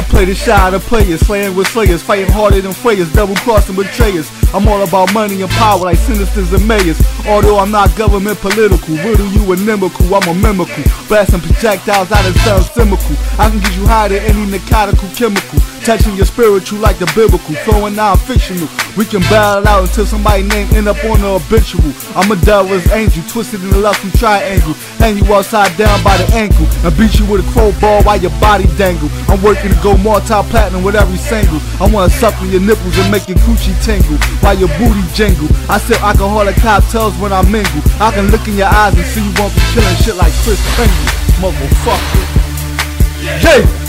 I play the shot of players, slaying with slayers, fighting harder than players, double crossing betrayers. I'm all about money and power like sinisters and mayors. Although I'm not government political, riddle you inimical, I'm a mimical. Blasting projectiles out of sound chemical. I can get you higher than any narcotical chemical. Touching your spiritual like the biblical, throwing out fictional. We can battle out until somebody name end up on the obituary. I'm a devil's angel, twisted in the left triangle. Hang you upside down by the ankle and beat you with a crowbar while your body dangle. I'm working to go multi-platinum with every single. I wanna suckle your nipples and make your coochie tingle while your booty jingle. I sip alcoholic cocktails when I mingle. I can look in your eyes and see you won't be killing shit like Kris Kringle, motherfucker. Yeah.